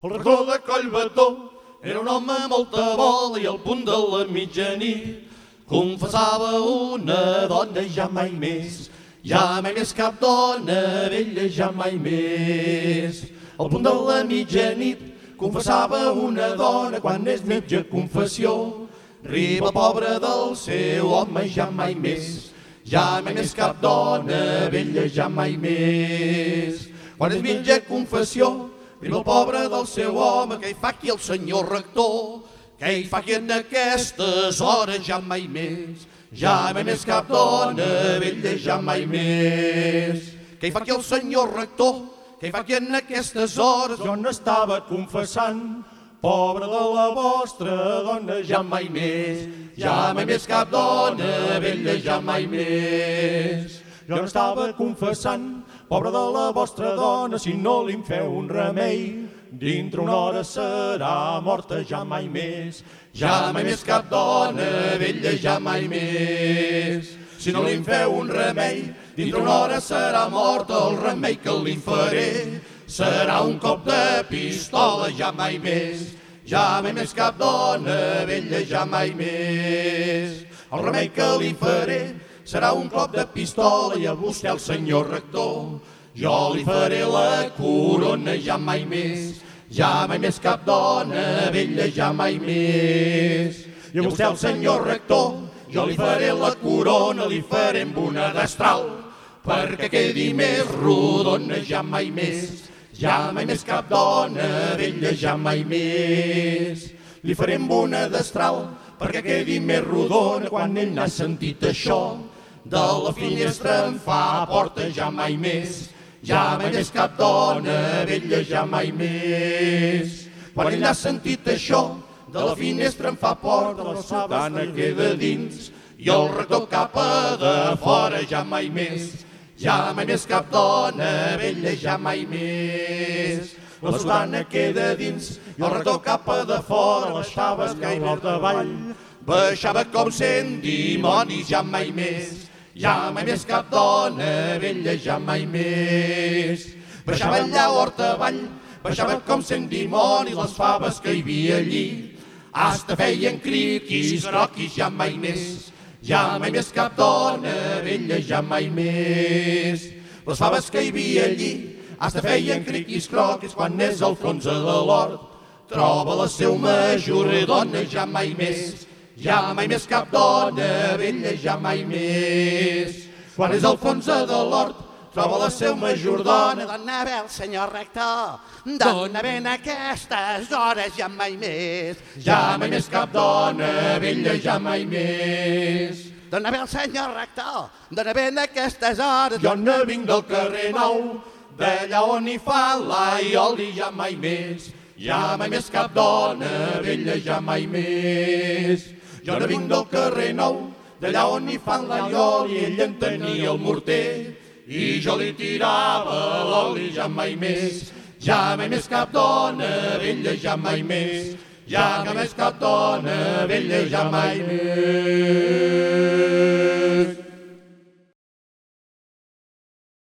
El rector de Collbató era un home molta bola i al punt de la mitjanit confessava una dona ja mai més, ja mai més cap dona vella ja mai més. Al punt de la mitjanit confessava una dona quan és mitja confessió, riba pobre del seu home ja mai més, ja mai més cap dona vella ja mai més. Quan és mitja confessió, Viva el pobre del seu home, que hi fa aquí el senyor rector, que hi fa aquí en aquestes hores ja mai més, ja mai més cap dona vella ja mai més. Que hi fa aquí el senyor rector, que hi fa aquí en aquestes hores, jo n'estava confessant, pobre de la vostra dona ja mai més, ja mai més cap dona vella ja mai més. Jo n'estava confessant, Pobre de la vostra dona, si no li feu un remei, dintre una hora serà morta ja mai més. Ja mai més cap dona vella, ja mai més. Si no li feu un remei, dintre una hora serà morta, el remei que li faré serà un cop de pistola, ja mai més. Ja mai més cap dona vella, ja mai més. El remei que li faré serà un cop de pistola i a vostè el senyor rector. Jo li faré la corona ja mai més, ja mai més cap dona vella ja mai més. I a vostè el senyor rector, jo li faré la corona, li faré amb una destral, perquè quedi més rodona ja mai més, ja mai més cap dona vella ja mai més. Li faré amb una destral, perquè quedi més rodona quan ell n'ha sentit això de la finestra em fa porta ja mai més, ja mai més cap dona vella ja mai més. Quan ell ha sentit això, de la finestra em fa porta, la sotana queda dins, i el rector cap a de fora ja mai més, ja mai més cap dona vella ja mai més. La sotana queda dins, i el rector cap a de fora, les xaves que hi davall, baixava com cent dimonis ja mai més, ja mai més cap dona vella, ja mai més. Baixava allà horta avall, baixava com sent dimoni les faves que hi havia allí. Hasta feien criquis, croquis, ja mai més. Ja mai més cap dona vella, ja mai més. Les faves que hi havia allí, hasta feien criquis, croquis, quan és al fons de l'hort. Troba la seu major dona, ja mai més ja mai més cap dona vella, ja mai més. Quan és al fons de l'hort, troba la seu majordona. Dona bé el senyor rector, dona ben aquestes hores, ja mai més. Ja mai més cap dona vella, ja mai més. Dona bé el senyor rector, dona ben aquestes hores. Jo no vinc del carrer nou, d'allà on hi fa l'aioli, ja mai més. Ja mai més cap dona vella, ja mai més. Jo no vinc del carrer nou, d'allà on hi fan l'alliol i ell en tenia el morter. I jo li tirava l'oli ja mai més, ja mai més cap dona vella, ja mai més, ja mai més cap dona vella, ja mai més.